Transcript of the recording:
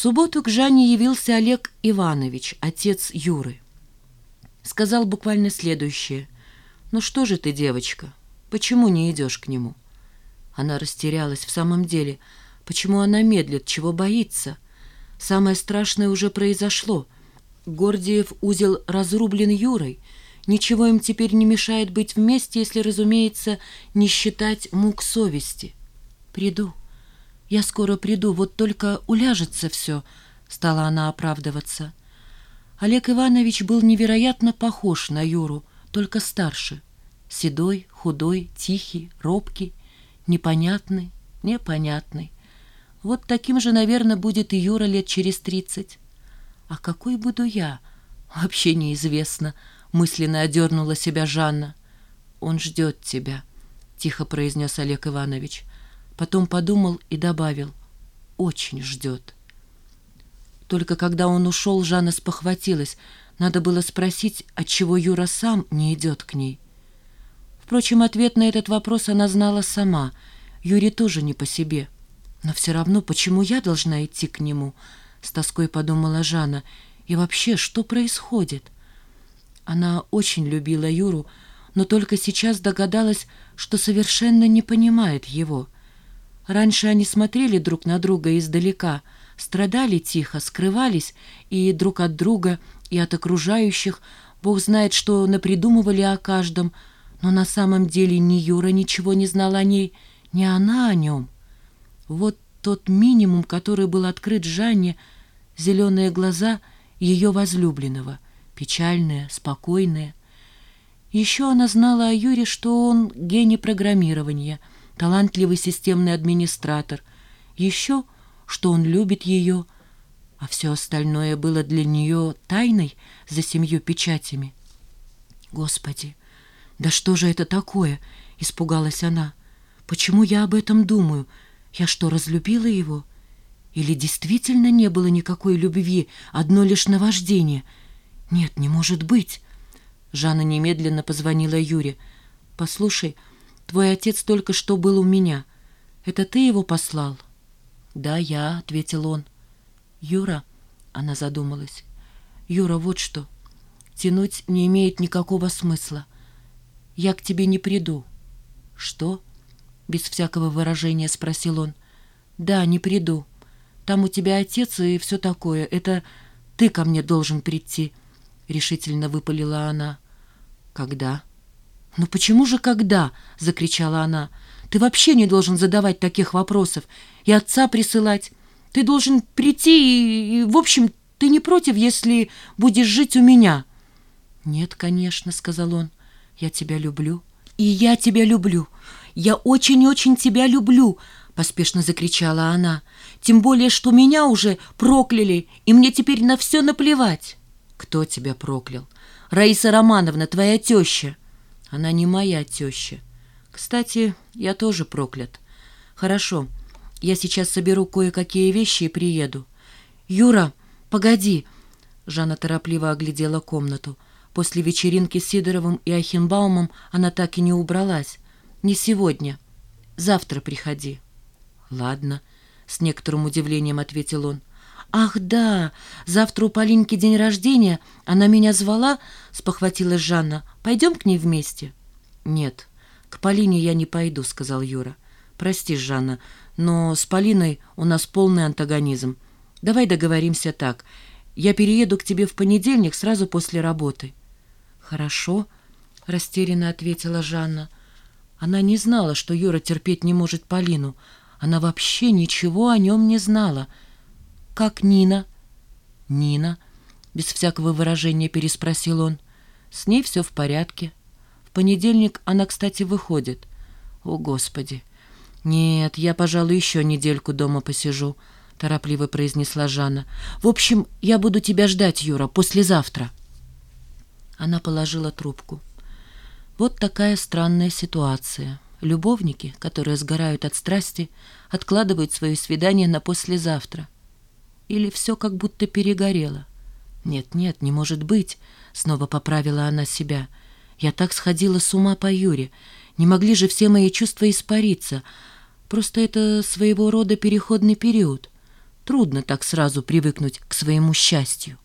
субботу к Жанне явился Олег Иванович, отец Юры. Сказал буквально следующее. «Ну что же ты, девочка, почему не идешь к нему?» Она растерялась в самом деле. Почему она медлит, чего боится? Самое страшное уже произошло. Гордиев узел разрублен Юрой. Ничего им теперь не мешает быть вместе, если, разумеется, не считать мук совести. «Приду», «Я скоро приду, вот только уляжется все», — стала она оправдываться. Олег Иванович был невероятно похож на Юру, только старше. Седой, худой, тихий, робкий, непонятный, непонятный. Вот таким же, наверное, будет и Юра лет через тридцать. А какой буду я? Вообще неизвестно, мысленно одернула себя Жанна. Он ждет тебя, тихо произнес Олег Иванович. Потом подумал и добавил. Очень ждет. Только когда он ушел, Жанна спохватилась. Надо было спросить, отчего Юра сам не идет к ней. Впрочем, ответ на этот вопрос она знала сама. Юре тоже не по себе. Но все равно, почему я должна идти к нему? С тоской подумала Жанна. И вообще, что происходит? Она очень любила Юру, но только сейчас догадалась, что совершенно не понимает его — Раньше они смотрели друг на друга издалека, страдали тихо, скрывались и друг от друга, и от окружающих, Бог знает, что напридумывали о каждом, но на самом деле ни Юра ничего не знал о ней, ни она о нем. Вот тот минимум, который был открыт Жанне, зеленые глаза ее возлюбленного, печальные, спокойные. Еще она знала о Юре, что он гений программирования — талантливый системный администратор, еще, что он любит ее, а все остальное было для нее тайной за семью печатями. «Господи, да что же это такое?» — испугалась она. «Почему я об этом думаю? Я что, разлюбила его? Или действительно не было никакой любви, одно лишь наваждение? Нет, не может быть!» Жанна немедленно позвонила Юре. «Послушай, — Твой отец только что был у меня. Это ты его послал?» «Да, я», — ответил он. «Юра», — она задумалась, — «Юра, вот что. Тянуть не имеет никакого смысла. Я к тебе не приду». «Что?» — без всякого выражения спросил он. «Да, не приду. Там у тебя отец и все такое. Это ты ко мне должен прийти», — решительно выпалила она. «Когда?» «Ну почему же когда?» — закричала она. «Ты вообще не должен задавать таких вопросов и отца присылать. Ты должен прийти и, и, в общем, ты не против, если будешь жить у меня?» «Нет, конечно», — сказал он. «Я тебя люблю». «И я тебя люблю. Я очень-очень тебя люблю», — поспешно закричала она. «Тем более, что меня уже прокляли, и мне теперь на все наплевать». «Кто тебя проклял?» «Раиса Романовна, твоя теща». Она не моя теща. Кстати, я тоже проклят. Хорошо, я сейчас соберу кое-какие вещи и приеду. Юра, погоди!» Жанна торопливо оглядела комнату. После вечеринки с Сидоровым и Ахенбаумом она так и не убралась. «Не сегодня. Завтра приходи». «Ладно», — с некоторым удивлением ответил он. «Ах, да! Завтра у Полинки день рождения. Она меня звала?» — спохватилась Жанна. «Пойдем к ней вместе?» «Нет, к Полине я не пойду», — сказал Юра. «Прости, Жанна, но с Полиной у нас полный антагонизм. Давай договоримся так. Я перееду к тебе в понедельник сразу после работы». «Хорошо», — растерянно ответила Жанна. Она не знала, что Юра терпеть не может Полину. Она вообще ничего о нем не знала — «Как Нина?» «Нина?» — без всякого выражения переспросил он. «С ней все в порядке. В понедельник она, кстати, выходит. О, Господи!» «Нет, я, пожалуй, еще недельку дома посижу», — торопливо произнесла Жанна. «В общем, я буду тебя ждать, Юра, послезавтра». Она положила трубку. Вот такая странная ситуация. Любовники, которые сгорают от страсти, откладывают свое свидание на послезавтра — или все как будто перегорело? Нет, нет, не может быть, снова поправила она себя. Я так сходила с ума по Юре. Не могли же все мои чувства испариться. Просто это своего рода переходный период. Трудно так сразу привыкнуть к своему счастью.